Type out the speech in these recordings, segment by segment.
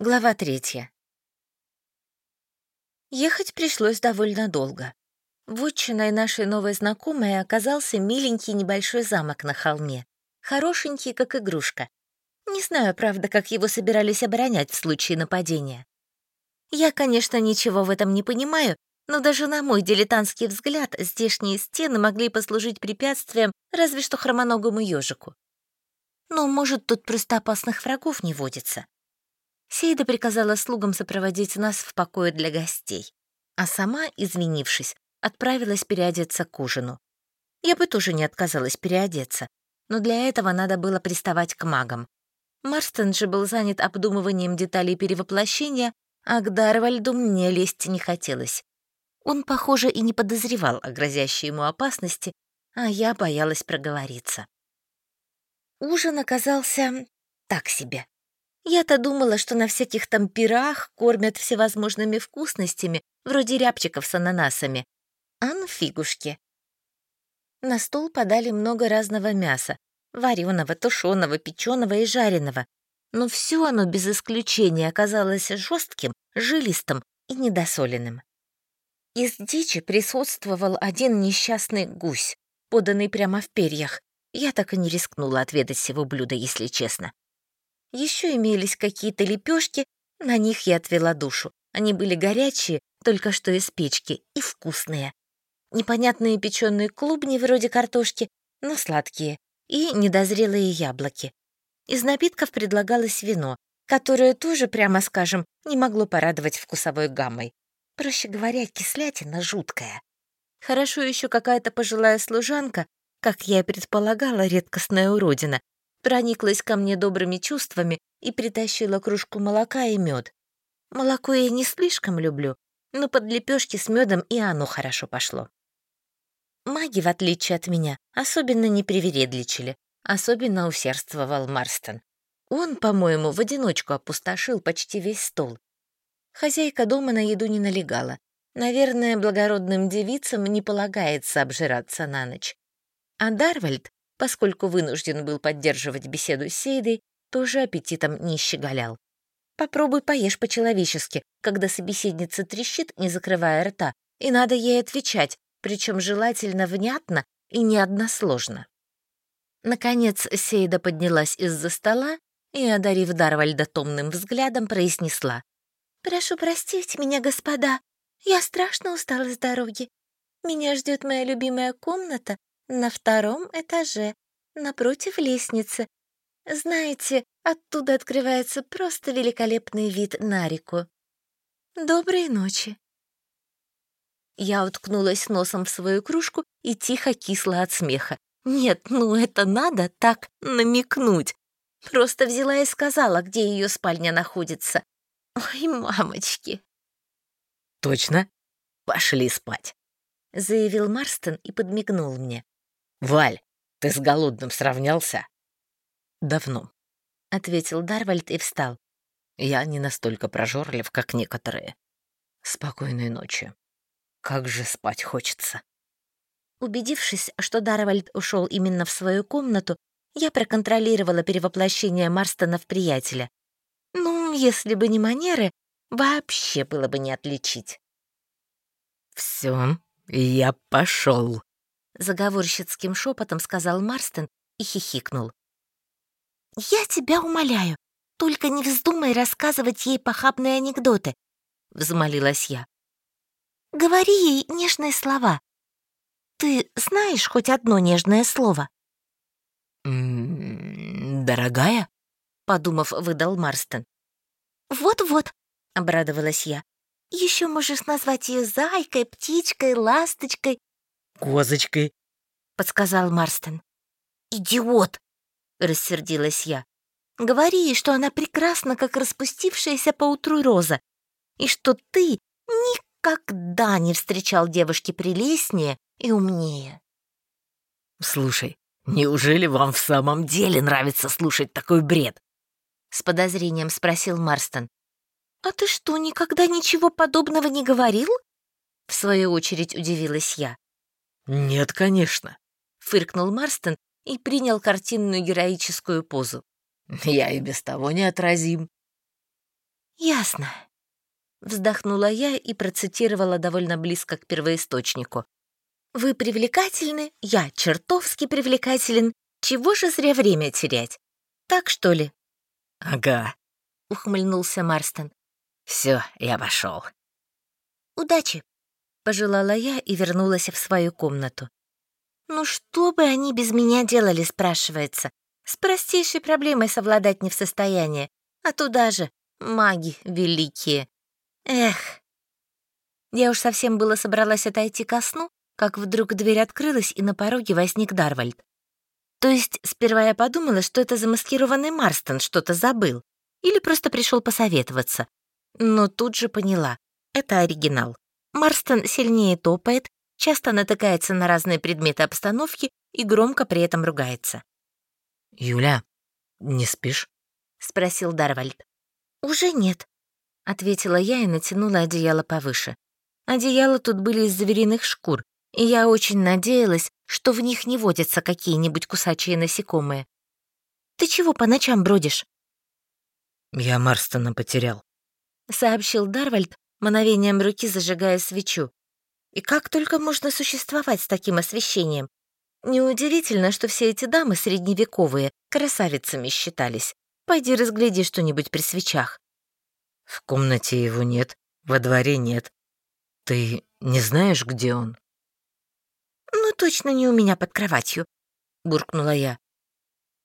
Глава третья. Ехать пришлось довольно долго. Вотчиной нашей новой знакомой оказался миленький небольшой замок на холме. Хорошенький, как игрушка. Не знаю, правда, как его собирались оборонять в случае нападения. Я, конечно, ничего в этом не понимаю, но даже на мой дилетантский взгляд здешние стены могли послужить препятствием разве что хромоногому ежику. Ну, может, тут просто опасных врагов не водится. Сейда приказала слугам сопроводить нас в покое для гостей, а сама, извинившись, отправилась переодеться к ужину. Я бы тоже не отказалась переодеться, но для этого надо было приставать к магам. Марстон же был занят обдумыванием деталей перевоплощения, а к Дарвальду мне лезть не хотелось. Он, похоже, и не подозревал о грозящей ему опасности, а я боялась проговориться. Ужин оказался так себе. Я-то думала, что на всяких там пирах кормят всевозможными вкусностями, вроде рябчиков с ананасами. А ну. На стол подали много разного мяса. Вареного, тушеного, печеного и жареного. Но все оно без исключения оказалось жестким, жилистым и недосоленным. Из дичи присутствовал один несчастный гусь, поданный прямо в перьях. Я так и не рискнула отведать его блюдо, если честно. Еще имелись какие-то лепешки, на них я отвела душу. Они были горячие, только что из печки, и вкусные. Непонятные печеные клубни вроде картошки, но сладкие, и недозрелые яблоки. Из напитков предлагалось вино, которое тоже, прямо скажем, не могло порадовать вкусовой гаммой. Проще говоря, кислятина жуткая. Хорошо еще какая-то пожилая служанка, как я и предполагала, редкостная уродина, прониклась ко мне добрыми чувствами и притащила кружку молока и мед. Молоко я не слишком люблю, но под лепешки с медом и оно хорошо пошло. Маги, в отличие от меня, особенно не привередличили, особенно усердствовал Марстон. Он, по-моему, в одиночку опустошил почти весь стол. Хозяйка дома на еду не налегала. Наверное, благородным девицам не полагается обжираться на ночь. А Дарвальд, поскольку вынужден был поддерживать беседу с Сейдой, тоже аппетитом не щеголял. Попробуй поешь по-человечески, когда собеседница трещит, не закрывая рта, и надо ей отвечать, причем желательно внятно и не односложно. Наконец Сейда поднялась из-за стола и, одарив Дарвальда томным взглядом, произнесла. «Прошу простить меня, господа, я страшно устала с дороги. Меня ждет моя любимая комната на втором этаже, напротив лестницы. Знаете, оттуда открывается просто великолепный вид на реку. Доброй ночи. Я уткнулась носом в свою кружку и тихо кисла от смеха. Нет, ну это надо так намекнуть. Просто взяла и сказала, где ее спальня находится. Ой, мамочки. Точно? Пошли спать, заявил Марстон и подмигнул мне. «Валь, ты с голодным сравнялся?» «Давно», — ответил Дарвальд и встал. «Я не настолько прожорлив, как некоторые. Спокойной ночи. Как же спать хочется». Убедившись, что Дарвальд ушел именно в свою комнату, я проконтролировала перевоплощение Марстона в приятеля. Ну, если бы не манеры, вообще было бы не отличить. «Все, я пошел», заговорщицким шепотом сказал Марстон и хихикнул. «Я тебя умоляю, только не вздумай рассказывать ей похабные анекдоты», — взмолилась я. «Говори ей нежные слова. Ты знаешь хоть одно нежное слово?» «Дорогая?» — подумав, выдал Марстон. «Вот-вот», — обрадовалась я. «Еще можешь назвать ее зайкой, птичкой, ласточкой, козочкой», — подсказал Марстон. «Идиот!» — рассердилась я. «Говори ей, что она прекрасна, как распустившаяся поутру роза, и что ты никогда не встречал девушки прелестнее и умнее». «Слушай, неужели вам в самом деле нравится слушать такой бред?» — с подозрением спросил Марстон. «А ты что, никогда ничего подобного не говорил?» В свою очередь удивилась я. «Нет, конечно», — фыркнул Марстон и принял картинную героическую позу. «Я и без того неотразим». Ясно. Вздохнула я и процитировала довольно близко к первоисточнику. «Вы привлекательны, я чертовски привлекателен. Чего же зря время терять? Так, что ли?» «Ага», — ухмыльнулся Марстон. Все, я пошел. «Удачи!» — пожелала я и вернулась в свою комнату. «Ну что бы они без меня делали?» — спрашивается. С простейшей проблемой совладать не в состоянии. А туда же маги великие. Эх. Я уж совсем было собралась отойти ко сну, как вдруг дверь открылась, и на пороге возник Дарвальд. То есть сперва я подумала, что это замаскированный Марстон что-то забыл или просто пришел посоветоваться. Но тут же поняла — это оригинал. Марстон сильнее топает, часто натыкается на разные предметы обстановки и громко при этом ругается. «Юля, не спишь?» — спросил Дарвальд. «Уже нет», — ответила я и натянула одеяло повыше. Одеяла тут были из звериных шкур, и я очень надеялась, что в них не водятся какие-нибудь кусачие насекомые. «Ты чего по ночам бродишь?» «Я Марстона потерял», — сообщил Дарвальд, мановением руки зажигая свечу. «И как только можно существовать с таким освещением? Неудивительно, что все эти дамы средневековые красавицами считались. Пойди разгляди что-нибудь при свечах». «В комнате его нет, во дворе нет. Ты не знаешь, где он?» «Ну, точно не у меня под кроватью», — буркнула я.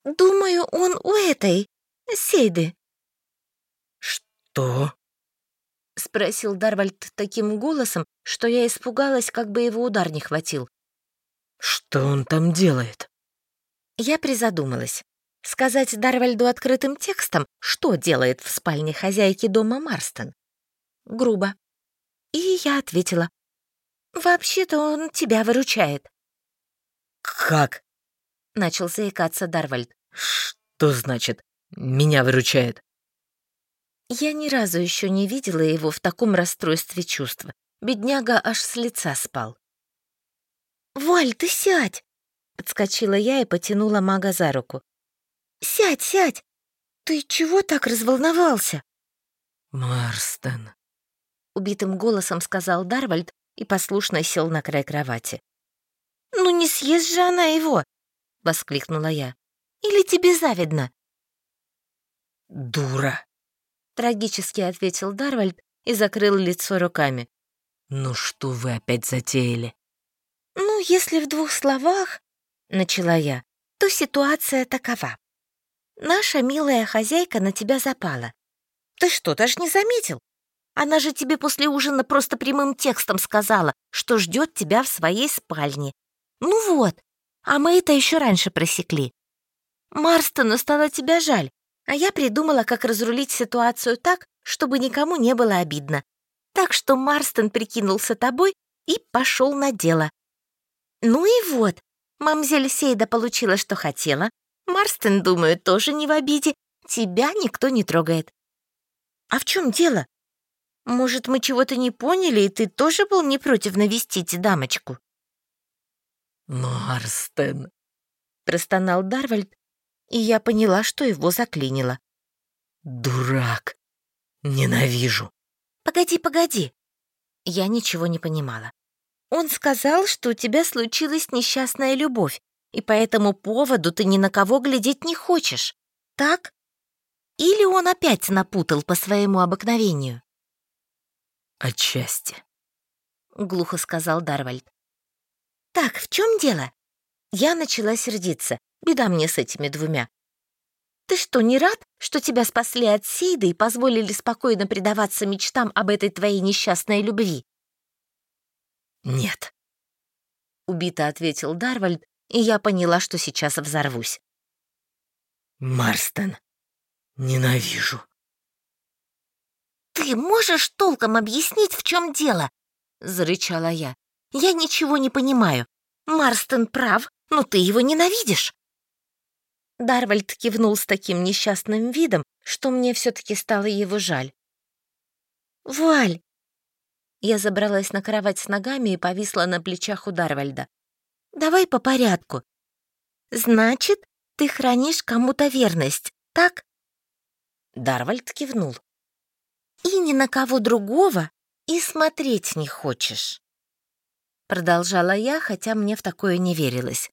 «Думаю, он у этой, Сейды». «Что?» — спросил Дарвальд таким голосом, что я испугалась, как бы его удар не хватил. «Что он там делает?» Я призадумалась. Сказать Дарвальду открытым текстом, что делает в спальне хозяйки дома Марстон? Грубо. И я ответила. «Вообще-то он тебя выручает». «Как?» — начал заикаться Дарвальд. «Что значит «меня выручает»?» Я ни разу еще не видела его в таком расстройстве чувств. Бедняга аж с лица спал. «Валь, ты сядь!» — подскочила я и потянула мага за руку. «Сядь, сядь! Ты чего так разволновался?» «Марстон», — убитым голосом сказал Дарвальд и послушно сел на край кровати. «Ну не съест же она его!» — воскликнула я. «Или тебе завидно?» «Дура!» — трагически ответил Дарвальд и закрыл лицо руками. «Ну что вы опять затеяли?» «Ну, если в двух словах, — начала я, — то ситуация такова. Наша милая хозяйка на тебя запала. Ты что, даже не заметил? Она же тебе после ужина просто прямым текстом сказала, что ждет тебя в своей спальне. Ну вот, а мы это еще раньше просекли. Марстону стало тебя жаль, а я придумала, как разрулить ситуацию так, чтобы никому не было обидно. Так что Марстон прикинулся тобой и пошел на дело. Ну и вот, мамзель Сейда получила, что хотела. Марстон, думаю, тоже не в обиде. Тебя никто не трогает. А в чем дело? Может, мы чего-то не поняли, и ты тоже был не против навестить дамочку? «Марстон», — простонал Дарвальд, и я поняла, что его заклинило. «Дурак! Ненавижу!» «Погоди, погоди!» Я ничего не понимала. Он сказал, что у тебя случилась несчастная любовь, и по этому поводу ты ни на кого глядеть не хочешь. Так? Или он опять напутал по своему обыкновению? «Отчасти», — глухо сказал Дарвальд. «Так, в чем дело?» Я начала сердиться. Беда мне с этими двумя. Ты что, не рад, что тебя спасли от Сейда и позволили спокойно предаваться мечтам об этой твоей несчастной любви? «Нет», — убито ответил Дарвальд, и я поняла, что сейчас взорвусь. «Марстон, ненавижу». «Ты можешь толком объяснить, в чем дело?» — зарычала я. «Я ничего не понимаю. Марстон прав, но ты его ненавидишь». Дарвальд кивнул с таким несчастным видом, что мне все-таки стало его жаль. «Валь!» Я забралась на кровать с ногами и повисла на плечах у Дарвальда. «Давай по порядку. Значит, ты хранишь кому-то верность, так?» Дарвальд кивнул. и ни на кого другого и смотреть не хочешь. Продолжала я, хотя мне в такое не верилось.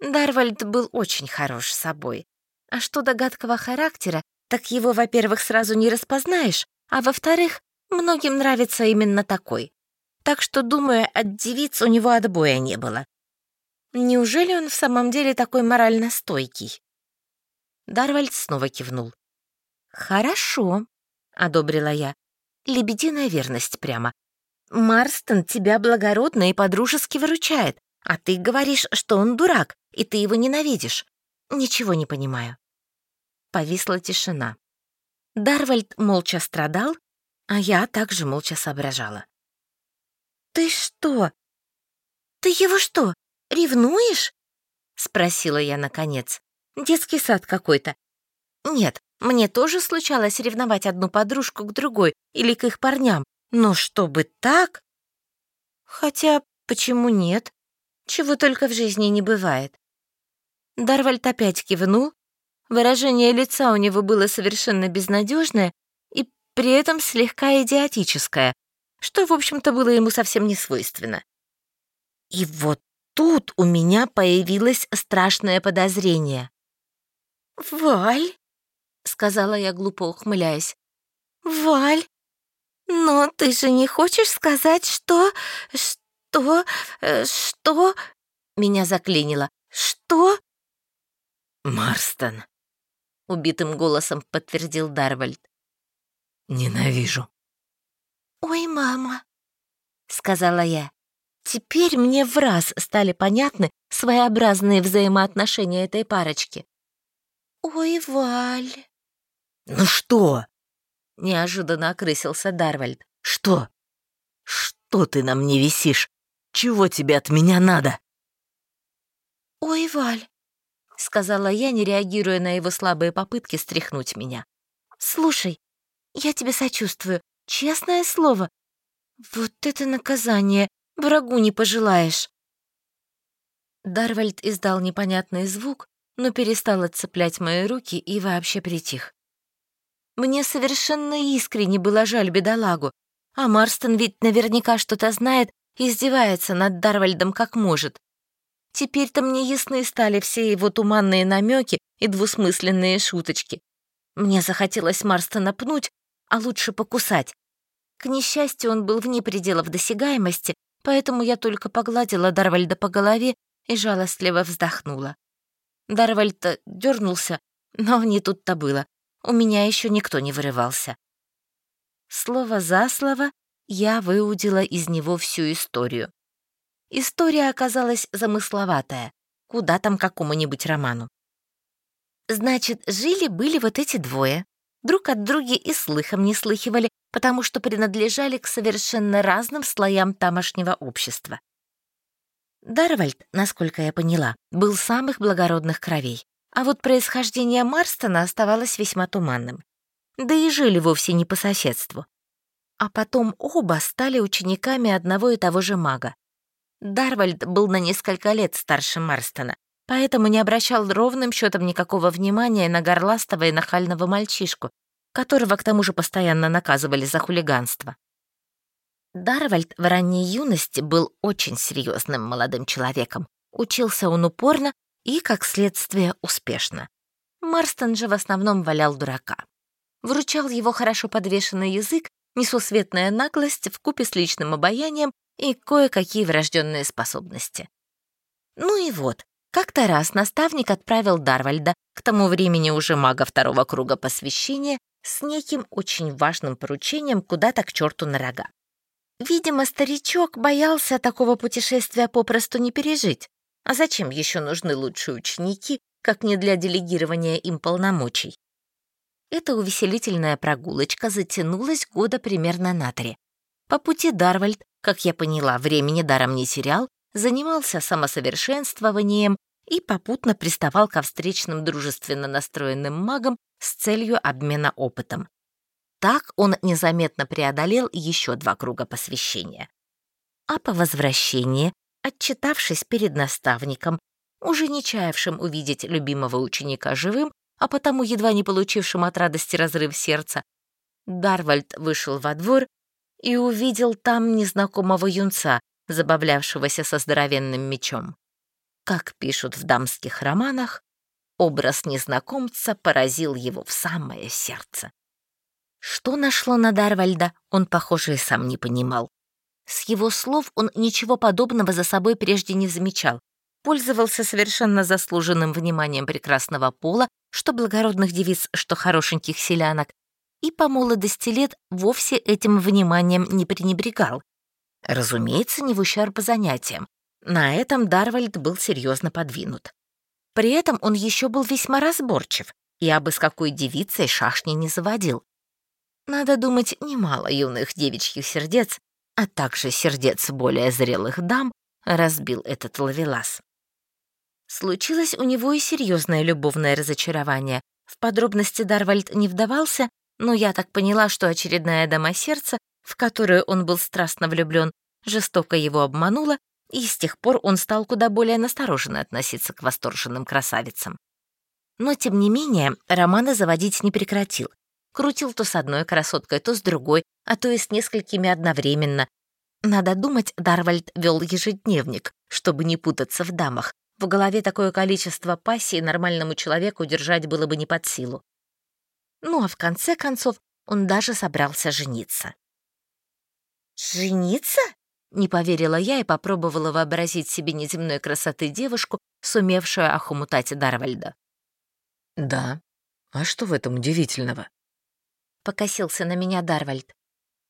Дарвальд был очень хорош собой. А что до гадкого характера, так его, во-первых, сразу не распознаешь, а во-вторых, многим нравится именно такой. Так что, думаю, от девиц у него отбоя не было. Неужели он в самом деле такой морально стойкий? Дарвальд снова кивнул. «Хорошо», — одобрила я. «Лебединая верность прямо. Марстон тебя благородно и подружески выручает, а ты говоришь, что он дурак, и ты его ненавидишь. Ничего не понимаю». Повисла тишина. Дарвальд молча страдал, а я также молча соображала. «Ты что? Ты его что, ревнуешь?» — спросила я наконец. «Детский сад какой-то. Нет, мне тоже случалось ревновать одну подружку к другой или к их парням, но чтобы так? Хотя, почему нет? Чего только в жизни не бывает. Дарвальд опять кивнул. Выражение лица у него было совершенно безнадежное и при этом слегка идиотическое, что, в общем-то, было ему совсем не свойственно. И вот тут у меня появилось страшное подозрение. «Валь!» — сказала я, глупо ухмыляясь. «Валь, но ты же не хочешь сказать, что... что... Э, что...» Меня заклинило. «Что?» «Марстон», — убитым голосом подтвердил Дарвальд. «Ненавижу». «Ой, мама», — сказала я. Теперь мне в раз стали понятны своеобразные взаимоотношения этой парочки. «Ой, Валь!» «Ну что?» — неожиданно окрысился Дарвальд. «Что? Что ты на мне висишь? Чего тебе от меня надо?» «Ой, Валь!» — сказала я, не реагируя на его слабые попытки стряхнуть меня. «Слушай, я тебе сочувствую, честное слово. Вот это наказание, врагу не пожелаешь». Дарвальд издал непонятный звук, но перестал отцеплять мои руки и вообще притих. Мне совершенно искренне было жаль бедолагу, а Марстон ведь наверняка что-то знает издевается над Дарвальдом как может. Теперь-то мне ясны стали все его туманные намеки и двусмысленные шуточки. Мне захотелось Марстона пнуть, а лучше покусать. К несчастью, он был вне пределов досягаемости, поэтому я только погладила Дарвальда по голове и жалостливо вздохнула. Дарвальд дернулся, но не тут-то было. У меня еще никто не вырывался. Слово за слово я выудила из него всю историю. История оказалась замысловатая. Куда там какому-нибудь роману. Значит, жили-были вот эти двое. Друг от друга и слыхом не слыхивали, потому что принадлежали к совершенно разным слоям тамошнего общества. Дарвальд, насколько я поняла, был самых благородных кровей, а вот происхождение Марстона оставалось весьма туманным. Да и жили вовсе не по соседству. А потом оба стали учениками одного и того же мага. Дарвальд был на несколько лет старше Марстона, поэтому не обращал ровным счетом никакого внимания на горластого и нахального мальчишку, которого к тому же постоянно наказывали за хулиганство. Дарвальд в ранней юности был очень серьезным молодым человеком. Учился он упорно и, как следствие, успешно. Марстон же в основном валял дурака. Вручал его хорошо подвешенный язык, несусветная наглость вкупе с личным обаянием и кое-какие врожденные способности. Ну и вот, как-то раз наставник отправил Дарвальда, к тому времени уже мага второго круга посвящения, с неким очень важным поручением куда-то к черту на рога. Видимо, старичок боялся такого путешествия попросту не пережить. А зачем еще нужны лучшие ученики, как не для делегирования им полномочий? Эта увеселительная прогулочка затянулась года примерно на три. По пути Дарвальд, как я поняла, времени даром не терял, занимался самосовершенствованием и попутно приставал ко встречным дружественно настроенным магам с целью обмена опытом. Так он незаметно преодолел еще два круга посвящения. А по возвращении, отчитавшись перед наставником, уже не чаявшим увидеть любимого ученика живым, а потому едва не получившим от радости разрыв сердца, Дарвальд вышел во двор и увидел там незнакомого юнца, забавлявшегося со здоровенным мечом. Как пишут в дамских романах, образ незнакомца поразил его в самое сердце. Что нашло на Дарвальда, он, похоже, и сам не понимал. С его слов он ничего подобного за собой прежде не замечал, пользовался совершенно заслуженным вниманием прекрасного пола, что благородных девиц, что хорошеньких селянок, и по молодости лет вовсе этим вниманием не пренебрегал. Разумеется, не в ущерб занятиям. На этом Дарвальд был серьезно подвинут. При этом он еще был весьма разборчив и абы с какой девицей шашни не заводил. Надо думать, немало юных девичьих сердец, а также сердец более зрелых дам, разбил этот ловелас. Случилось у него и серьезное любовное разочарование. В подробности Дарвальд не вдавался, но я так поняла, что очередная дама сердца, в которую он был страстно влюблен, жестоко его обманула, и с тех пор он стал куда более настороженно относиться к восторженным красавицам. Но, тем не менее, романы заводить не прекратил. Крутил то с одной красоткой, то с другой, а то и с несколькими одновременно. Надо думать, Дарвальд вел ежедневник, чтобы не путаться в дамах. В голове такое количество пассий нормальному человеку держать было бы не под силу. Ну а в конце концов он даже собрался жениться. «Жениться?» — не поверила я и попробовала вообразить себе неземной красоты девушку, сумевшую охомутать Дарвальда. «Да. А что в этом удивительного?» — покосился на меня Дарвальд.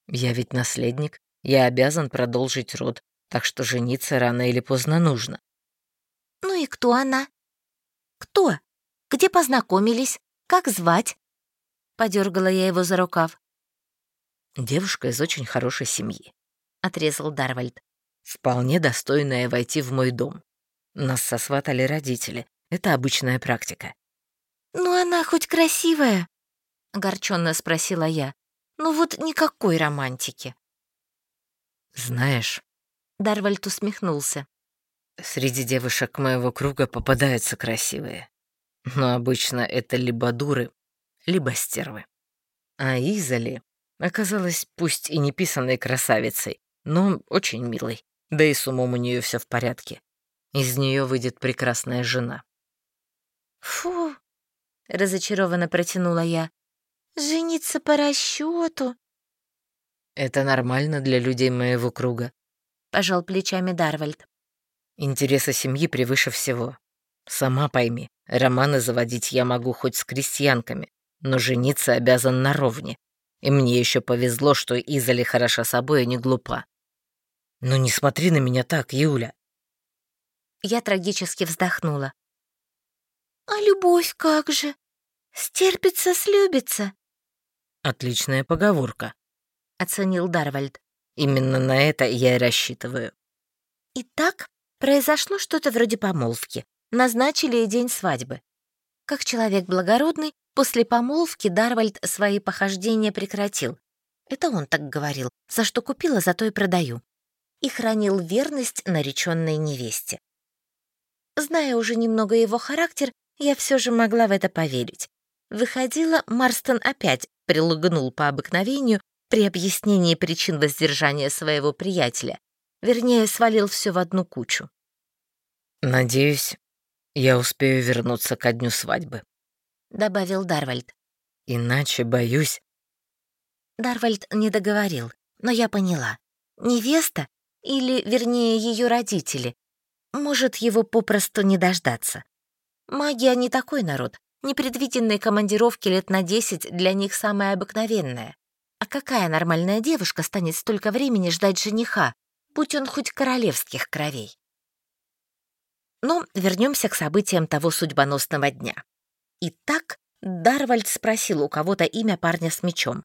«Я ведь наследник, я обязан продолжить род, так что жениться рано или поздно нужно». «Ну и кто она?» «Кто? Где познакомились? Как звать?» Подергала я его за рукав. «Девушка из очень хорошей семьи», — отрезал Дарвальд. «Вполне достойная войти в мой дом. Нас сосватали родители. Это обычная практика». «Ну она хоть красивая?» — огорченно спросила я. «Ну вот никакой романтики». «Знаешь...» — Дарвальд усмехнулся. «Среди девушек моего круга попадаются красивые. Но обычно это либо дуры, либо стервы. А Изали оказалась пусть и не писанной красавицей, но очень милой, да и с умом у нее все в порядке. Из нее выйдет прекрасная жена. «Фу!» — разочарованно протянула я. «Жениться по расчету. «Это нормально для людей моего круга», — пожал плечами Дарвальд. «Интересы семьи превыше всего. Сама пойми, романы заводить я могу хоть с крестьянками, но жениться обязан наровне. И мне еще повезло, что Изали хороша собой и не глупа. Но не смотри на меня так, Юля. Я трагически вздохнула. А любовь как же? Стерпится, слюбится. Отличная поговорка, оценил Дарвальд. Именно на это я и рассчитываю. Итак, произошло что-то вроде помолвки. Назначили день свадьбы. Как человек благородный, После помолвки Дарвальд свои похождения прекратил. Это он так говорил, за что купила, зато и продаю. И хранил верность нареченной невесте. Зная уже немного его характер, я все же могла в это поверить. Выходила, Марстон опять прилугнул по обыкновению при объяснении причин воздержания своего приятеля. Вернее, свалил все в одну кучу. «Надеюсь, я успею вернуться ко дню свадьбы», — добавил Дарвальд. «Иначе, боюсь...» Дарвальд не договорил, но я поняла. Невеста, или, вернее, ее родители, может его попросту не дождаться. Магия не такой народ. Непредвиденные командировки лет на десять для них самое обыкновенное. А какая нормальная девушка станет столько времени ждать жениха, будь он хоть королевских кровей? Но вернемся к событиям того судьбоносного дня. Итак, Дарвальд спросил у кого-то имя парня с мечом.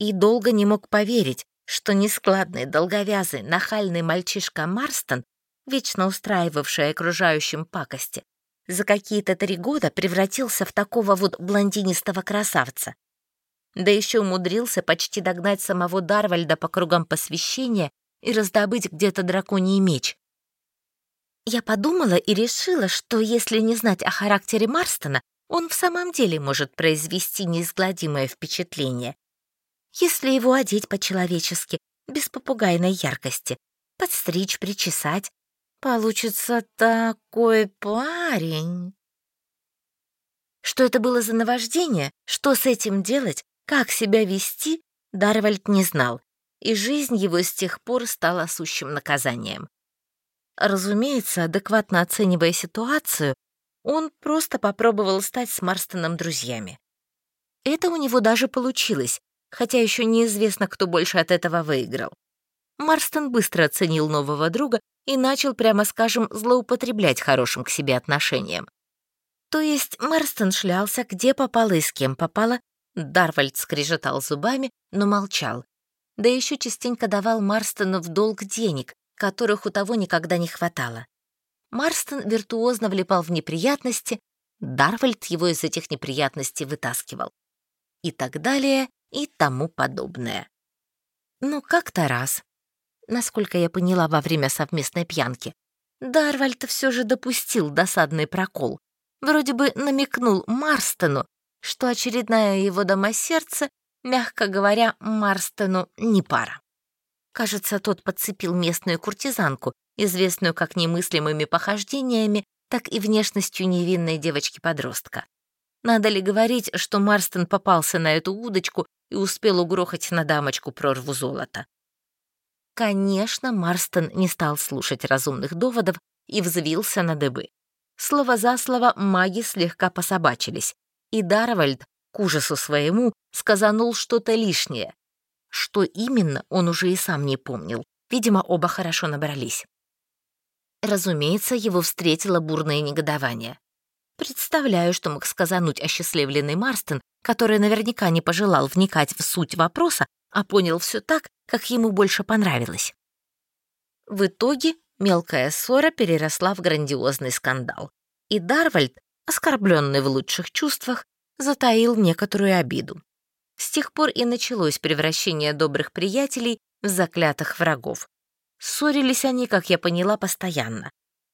И долго не мог поверить, что нескладный, долговязый, нахальный мальчишка Марстон, вечно устраивавший окружающим пакости, за какие-то три года превратился в такого вот блондинистого красавца. Да еще умудрился почти догнать самого Дарвальда по кругам посвящения и раздобыть где-то драконий меч. Я подумала и решила, что если не знать о характере Марстона, он в самом деле может произвести неизгладимое впечатление. Если его одеть по-человечески, без попугайной яркости, подстричь, причесать, получится такой парень. Что это было за наваждение, что с этим делать, как себя вести, Дарвальд не знал, и жизнь его с тех пор стала сущим наказанием. Разумеется, адекватно оценивая ситуацию, он просто попробовал стать с Марстоном друзьями. Это у него даже получилось, хотя еще неизвестно, кто больше от этого выиграл. Марстон быстро оценил нового друга и начал, прямо скажем, злоупотреблять хорошим к себе отношением. То есть Марстон шлялся, где попало и с кем попало, Дарвальд скрежетал зубами, но молчал. Да еще частенько давал Марстону в долг денег, которых у того никогда не хватало. Марстон виртуозно влипал в неприятности, Дарвальд его из этих неприятностей вытаскивал. И так далее, и тому подобное. Ну, как-то раз, насколько я поняла во время совместной пьянки, Дарвальд все же допустил досадный прокол. Вроде бы намекнул Марстону, что очередная его дома сердца, мягко говоря, Марстону не пара. Кажется, тот подцепил местную куртизанку, известную как немыслимыми похождениями, так и внешностью невинной девочки-подростка. Надо ли говорить, что Марстон попался на эту удочку и успел угрохать на дамочку прорву золота? Конечно, Марстон не стал слушать разумных доводов и взвился на дыбы. Слово за слово маги слегка пособачились, и Дарвальд, к ужасу своему, сказанул что-то лишнее, что именно, он уже и сам не помнил. Видимо, оба хорошо набрались. Разумеется, его встретило бурное негодование. Представляю, что мог сказануть осчастливленный Марстон, который наверняка не пожелал вникать в суть вопроса, а понял все так, как ему больше понравилось. В итоге мелкая ссора переросла в грандиозный скандал, и Дарвальд, оскорбленный в лучших чувствах, затаил некоторую обиду. С тех пор и началось превращение добрых приятелей в заклятых врагов. Ссорились они, как я поняла, постоянно.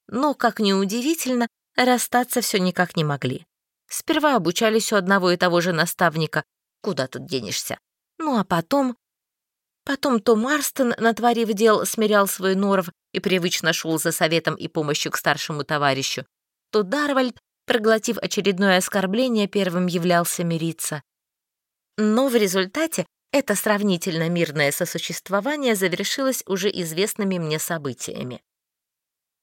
Но, как ни удивительно, расстаться все никак не могли. Сперва обучались у одного и того же наставника, куда тут денешься. Ну а потом... Потом то Марстон, натворив дел, смирял свой норов и привычно шел за советом и помощью к старшему товарищу, то Дарвальд, проглотив очередное оскорбление, первым являлся мириться. Но в результате это сравнительно мирное сосуществование завершилось уже известными мне событиями.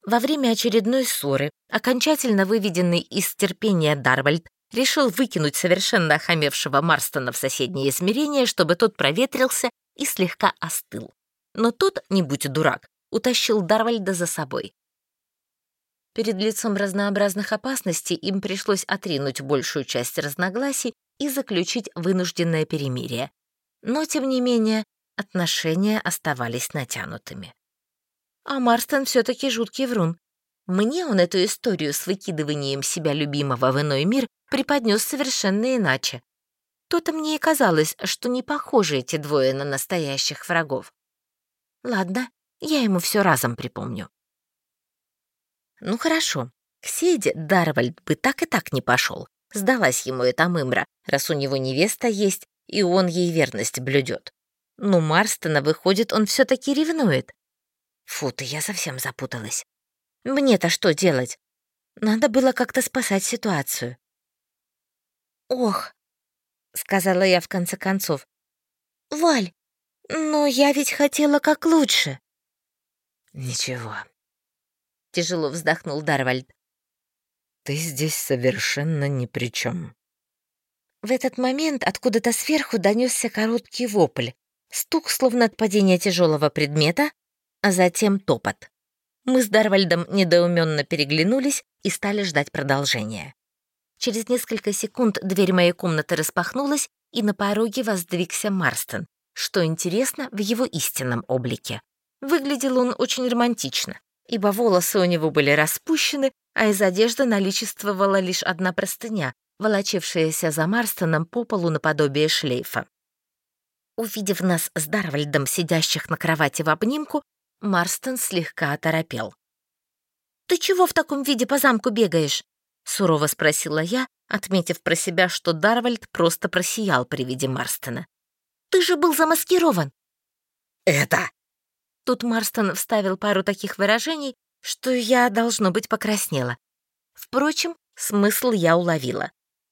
Во время очередной ссоры, окончательно выведенный из терпения Дарвальд решил выкинуть совершенно охамевшего Марстона в соседнее измерение, чтобы тот проветрился и слегка остыл. Но тот, не будь дурак, утащил Дарвальда за собой. Перед лицом разнообразных опасностей им пришлось отринуть большую часть разногласий и заключить вынужденное перемирие. Но, тем не менее, отношения оставались натянутыми. А Марстон все таки жуткий врун. Мне он эту историю с выкидыванием себя любимого в иной мир преподнес совершенно иначе. То-то мне и казалось, что не похожи эти двое на настоящих врагов. Ладно, я ему все разом припомню. Ну хорошо, к Седе Дарвальд бы так и так не пошел. Сдалась ему эта мымра, раз у него невеста есть, и он ей верность блюдет. Но Марстона, выходит, он все таки ревнует. Фу ты, я совсем запуталась. Мне-то что делать? Надо было как-то спасать ситуацию. «Ох», — сказала я в конце концов. «Валь, но я ведь хотела как лучше». «Ничего», — тяжело вздохнул Дарвальд. Ты здесь совершенно ни при чем. В этот момент откуда-то сверху донесся короткий вопль, стук, словно от падения тяжелого предмета, а затем топот. Мы с Дарвальдом недоуменно переглянулись и стали ждать продолжения. Через несколько секунд дверь моей комнаты распахнулась, и на пороге воздвигся Марстон, что интересно в его истинном облике. Выглядел он очень романтично, ибо волосы у него были распущены, а из одежды наличествовала лишь одна простыня, волочившаяся за Марстоном по полу наподобие шлейфа. Увидев нас с Дарвальдом, сидящих на кровати в обнимку, Марстон слегка оторопел. «Ты чего в таком виде по замку бегаешь?» — сурово спросила я, отметив про себя, что Дарвальд просто просиял при виде Марстона. Ты же был замаскирован!» «Это...» Тут Марстон вставил пару таких выражений, что я, должно быть, покраснела. Впрочем, смысл я уловила.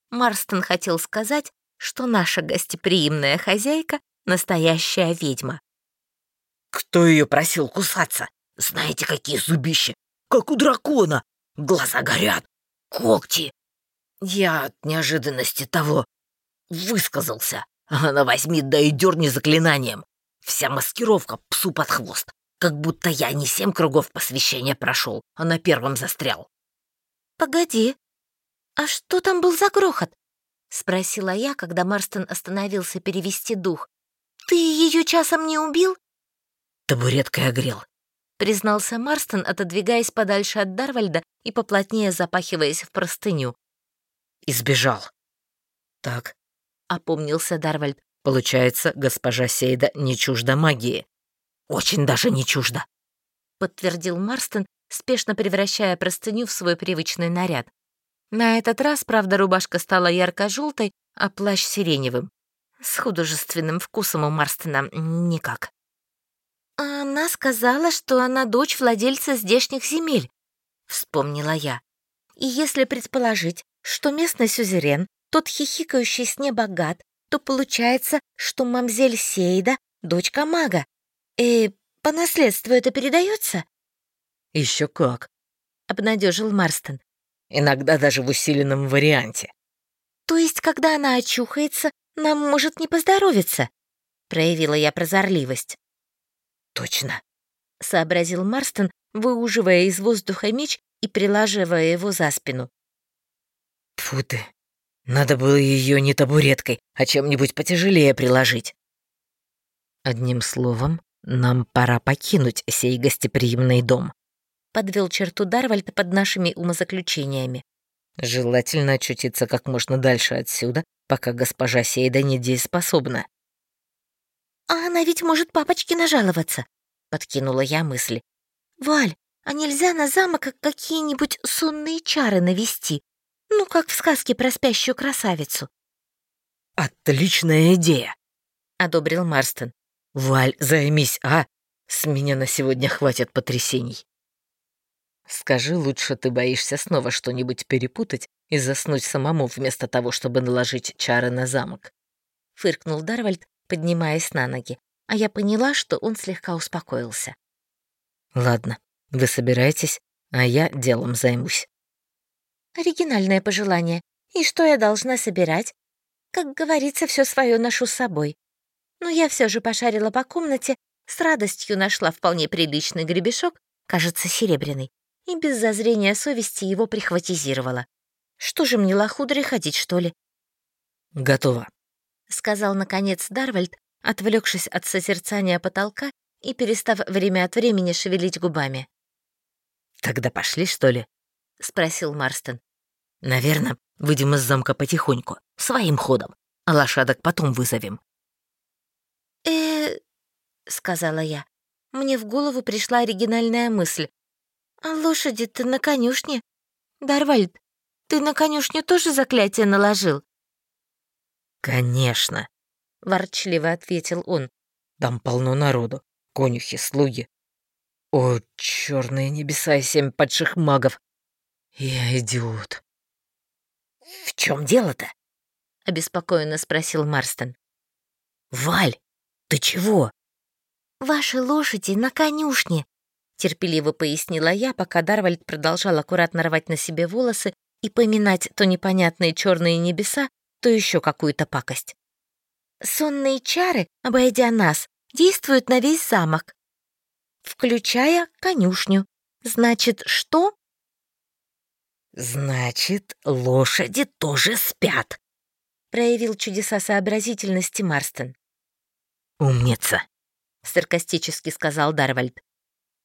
Марстон хотел сказать, что наша гостеприимная хозяйка — настоящая ведьма. «Кто ее просил кусаться? Знаете, какие зубища? Как у дракона! Глаза горят, когти!» Я от неожиданности того высказался. Она возьми да и дерни заклинанием. Вся маскировка псу под хвост. Как будто я не семь кругов посвящения прошел, а на первом застрял. «Погоди, а что там был за грохот?» — спросила я, когда Марстон остановился перевести дух. «Ты ее часом не убил?» «Табуреткой огрел», — признался Марстон, отодвигаясь подальше от Дарвальда и поплотнее запахиваясь в простыню. «Избежал». «Так», — опомнился Дарвальд. «Получается, госпожа Сейда не чужда магии». «Очень даже не чужда», — подтвердил Марстон, спешно превращая простыню в свой привычный наряд. На этот раз, правда, рубашка стала ярко-желтой, а плащ сиреневым. С художественным вкусом у Марстона никак. «А «Она сказала, что она дочь владельца здешних земель», — вспомнила я. «И если предположить, что местный сюзерен, тот хихикающий с неба гад, то получается, что мамзель Сейда — дочка мага. И по наследству это передается? Еще как, — обнадежил Марстон. Иногда даже в усиленном варианте. То есть, когда она очухается, нам может не поздоровиться? Проявила я прозорливость. Точно, — сообразил Марстон, выуживая из воздуха меч и прилаживая его за спину. Фу ты, надо было ее не табуреткой, а чем-нибудь потяжелее приложить. Одним словом, нам пора покинуть сей гостеприимный дом подвел черту Дарвальд под нашими умозаключениями. Желательно очутиться как можно дальше отсюда, пока госпожа Сейда недееспособна. «А она ведь может папочке нажаловаться», — подкинула я мысль. «Валь, а нельзя на замок какие-нибудь сонные чары навести? Ну, как в сказке про спящую красавицу». «Отличная идея», — одобрил Марстон. «Валь, займись, а? С меня на сегодня хватит потрясений». Скажи лучше, ты боишься снова что-нибудь перепутать и заснуть самому вместо того, чтобы наложить чары на замок. Фыркнул Дарвальд, поднимаясь на ноги, а я поняла, что он слегка успокоился. Ладно, вы собираетесь, а я делом займусь. Оригинальное пожелание. И что я должна собирать? Как говорится, все свое ношу с собой. Но я все же пошарила по комнате, с радостью нашла вполне приличный гребешок, кажется, серебряный, и без зазрения совести его прихватизировала. Что же мне лохудрой ходить, что ли? «Готово», — сказал, наконец, Дарвальд, отвлекшись от созерцания потолка и перестав время от времени шевелить губами. «Тогда пошли, что ли?» — спросил Марстон. «Наверное, выйдем из замка потихоньку, своим ходом, а лошадок потом вызовем». «Э-э...» сказала я. Мне в голову пришла оригинальная мысль, «А лошади-то на конюшне? Дарвальд, ты на конюшню тоже заклятие наложил?» «Конечно», — ворчливо ответил он. «Там полно народу, конюхи, слуги. О, черные небеса и семь падших магов! Я идиот!» «В чем дело-то?» — обеспокоенно спросил Марстон. «Валь, ты чего?» «Ваши лошади на конюшне», терпеливо пояснила я, пока Дарвальд продолжал аккуратно рвать на себе волосы и поминать то непонятные черные небеса, то еще какую-то пакость. Сонные чары, обойдя нас, действуют на весь замок, включая конюшню. Значит, что? Значит, лошади тоже спят, проявил чудеса сообразительности Марстон. Умница, саркастически сказал Дарвальд.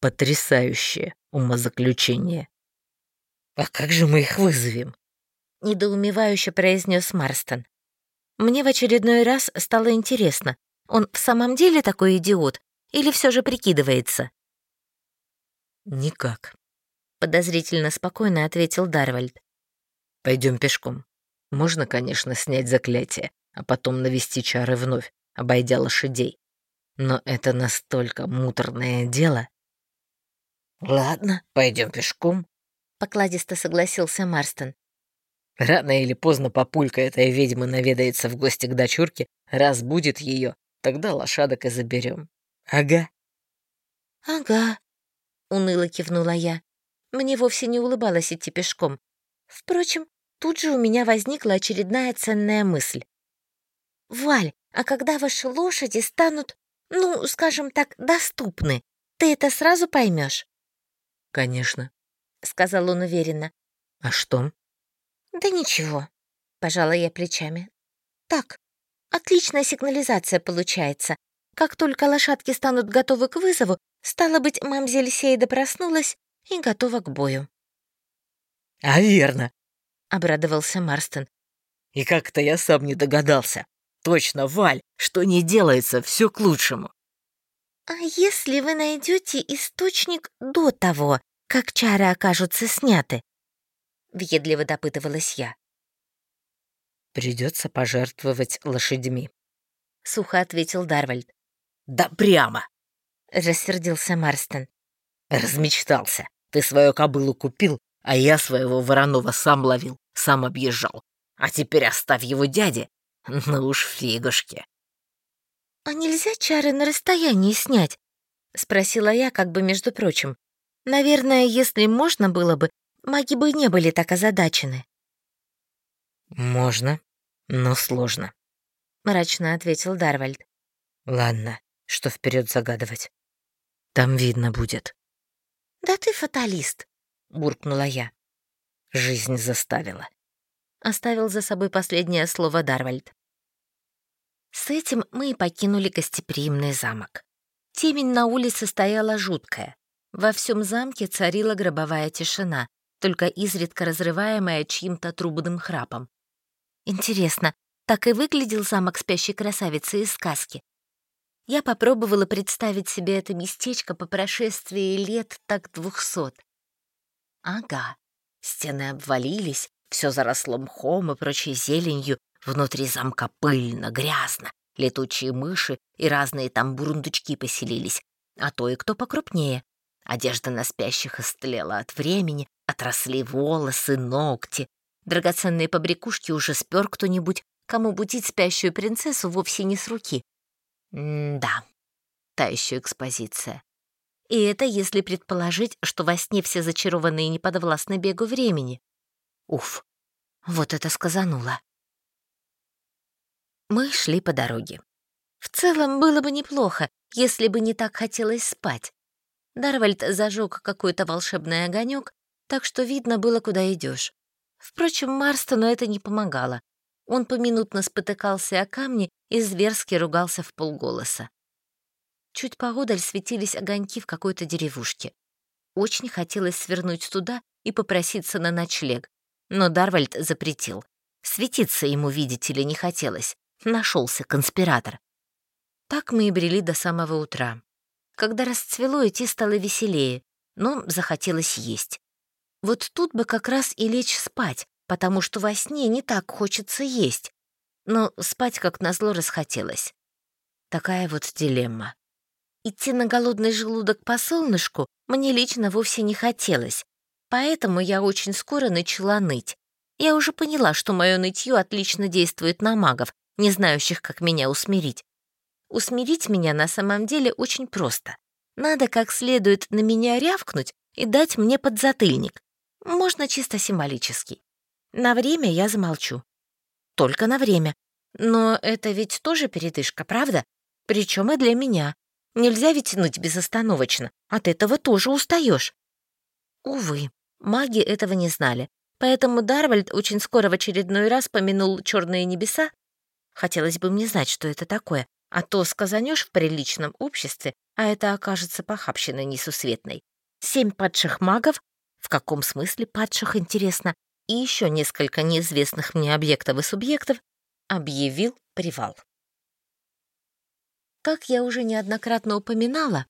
Потрясающее умозаключение. «А как же мы их вызовем?» — недоумевающе произнес Марстон. Мне в очередной раз стало интересно, он в самом деле такой идиот или все же прикидывается? «Никак», — подозрительно спокойно ответил Дарвальд. Пойдем пешком. Можно, конечно, снять заклятие, а потом навести чары вновь, обойдя лошадей. Но это настолько муторное дело. «Ладно, пойдем пешком», — покладисто согласился Марстон. «Рано или поздно папулька этой ведьмы наведается в гости к дочурке, разбудит ее, тогда лошадок и заберем. Ага». «Ага», — уныло кивнула я. Мне вовсе не улыбалось идти пешком. Впрочем, тут же у меня возникла очередная ценная мысль. «Валь, а когда ваши лошади станут, ну, скажем так, доступны, ты это сразу поймешь? «Конечно», — сказал он уверенно. «А что?» «Да ничего», — пожала я плечами. «Так, отличная сигнализация получается. Как только лошадки станут готовы к вызову, стало быть, мамзель Сейда проснулась и готова к бою». «А верно», — обрадовался Марстон. «И как-то я сам не догадался. Точно, Валь, что не делается, все к лучшему». «А если вы найдете источник до того, как чары окажутся сняты?» — въедливо допытывалась я. «Придется пожертвовать лошадьми», — сухо ответил Дарвальд. «Да прямо!» — рассердился Марстон. «Размечтался. Ты свою кобылу купил, а я своего вороного сам ловил, сам объезжал. А теперь оставь его дяде. Ну уж фигушки». «А нельзя чары на расстоянии снять?» — спросила я, как бы между прочим. «Наверное, если можно было бы, маги бы не были так озадачены». «Можно, но сложно», — мрачно ответил Дарвальд. «Ладно, что вперед загадывать? Там видно будет». «Да ты фаталист», — буркнула я. Жизнь заставила. Оставил за собой последнее слово Дарвальд. С этим мы и покинули гостеприимный замок. Темень на улице стояла жуткая. Во всем замке царила гробовая тишина, только изредка разрываемая чьим-то трубным храпом. Интересно, так и выглядел замок спящей красавицы из сказки? Я попробовала представить себе это местечко по прошествии лет так двухсот. Ага, стены обвалились, все заросло мхом и прочей зеленью, внутри замка пыльно, грязно, летучие мыши и разные там бурундучки поселились, а то и кто покрупнее. Одежда на спящих истлела от времени, отросли волосы, ногти. Драгоценные побрякушки уже спер кто-нибудь, кому будить спящую принцессу вовсе не с руки. М-да, та еще экспозиция. И это если предположить, что во сне все зачарованные не подвластны бегу времени. Уф, вот это сказануло. Мы шли по дороге. В целом было бы неплохо, если бы не так хотелось спать. Дарвальд зажег какой-то волшебный огонек, так что видно было, куда идешь. Впрочем, Марстону это не помогало. Он поминутно спотыкался о камни и зверски ругался в полголоса. Чуть поодаль светились огоньки в какой-то деревушке. Очень хотелось свернуть туда и попроситься на ночлег, но Дарвальд запретил. Светиться ему, видите ли, не хотелось. Нашелся конспиратор. Так мы и брели до самого утра. Когда расцвело, идти стало веселее, но захотелось есть. Вот тут бы как раз и лечь спать, потому что во сне не так хочется есть. Но спать, как назло, расхотелось. Такая вот дилемма. Идти на голодный желудок по солнышку мне лично вовсе не хотелось, поэтому я очень скоро начала ныть. Я уже поняла, что мое нытье отлично действует на магов, не знающих, как меня усмирить. Усмирить меня на самом деле очень просто. Надо как следует на меня рявкнуть и дать мне подзатыльник. Можно чисто символически. На время я замолчу. Только на время. Но это ведь тоже передышка, правда? Причем и для меня. Нельзя ведь тянуть безостановочно. От этого тоже устаешь. Увы, маги этого не знали. Поэтому Дарвальд очень скоро в очередной раз помянул черные небеса. Хотелось бы мне знать, что это такое, а то сказанешь в приличном обществе, а это окажется похабщиной несусветной. Семь падших магов? В каком смысле падших, интересно? И еще несколько неизвестных мне объектов и субъектов объявил привал. Как я уже неоднократно упоминала,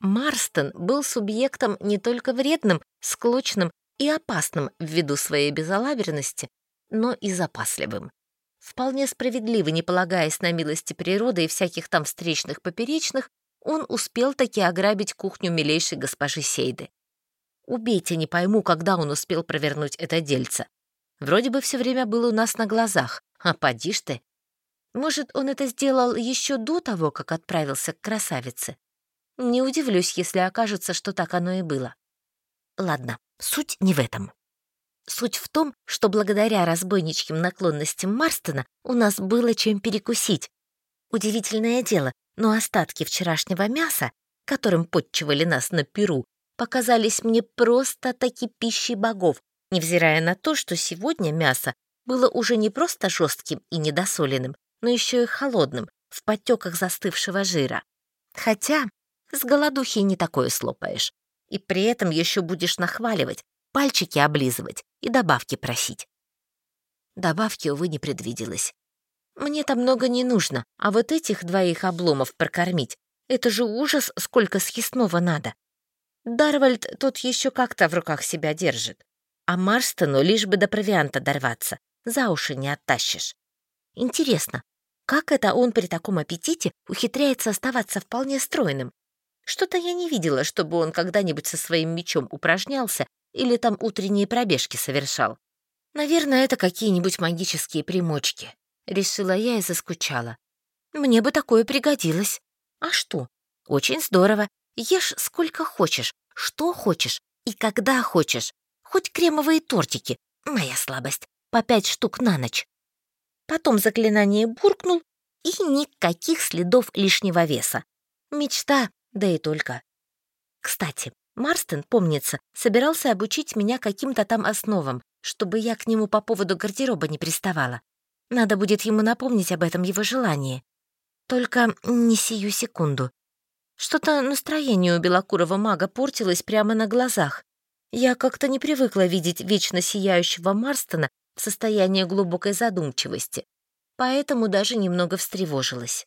Марстон был субъектом не только вредным, склочным и опасным ввиду своей безалаберности, но и запасливым. Вполне справедливо, не полагаясь на милости природы и всяких там встречных поперечных, он успел таки ограбить кухню милейшей госпожи Сейды. Убейте, не пойму, когда он успел провернуть это дельце. Вроде бы все время был у нас на глазах, а поди ж ты. Может, он это сделал еще до того, как отправился к красавице? Не удивлюсь, если окажется, что так оно и было. Ладно, суть не в этом. Суть в том, что благодаря разбойничьим наклонностям Марстона у нас было чем перекусить. Удивительное дело, но остатки вчерашнего мяса, которым подчивали нас на Перу, показались мне просто-таки пищей богов, невзирая на то, что сегодня мясо было уже не просто жестким и недосоленным, но еще и холодным, в подтеках застывшего жира. Хотя с голодухи не такое слопаешь. И при этом еще будешь нахваливать, пальчики облизывать и добавки просить. Добавки, увы, не предвиделось. Мне-то много не нужно, а вот этих двоих обломов прокормить — это же ужас, сколько съестного надо. Дарвальд тут еще как-то в руках себя держит. А Марстону лишь бы до провианта дорваться, за уши не оттащишь. Интересно, как это он при таком аппетите ухитряется оставаться вполне стройным? Что-то я не видела, чтобы он когда-нибудь со своим мечом упражнялся или там утренние пробежки совершал. Наверное, это какие-нибудь магические примочки. Решила я и заскучала. Мне бы такое пригодилось. А что? Очень здорово. Ешь сколько хочешь, что хочешь и когда хочешь. Хоть кремовые тортики, моя слабость, по пять штук на ночь. Потом заклинание буркнул, и никаких следов лишнего веса. Мечта, да и только. Кстати, Марстон, помнится, собирался обучить меня каким-то там основам, чтобы я к нему по поводу гардероба не приставала. Надо будет ему напомнить об этом его желании. Только не сию секунду. Что-то настроение у белокурого мага портилось прямо на глазах. Я как-то не привыкла видеть вечно сияющего Марстона в состоянии глубокой задумчивости, поэтому даже немного встревожилась.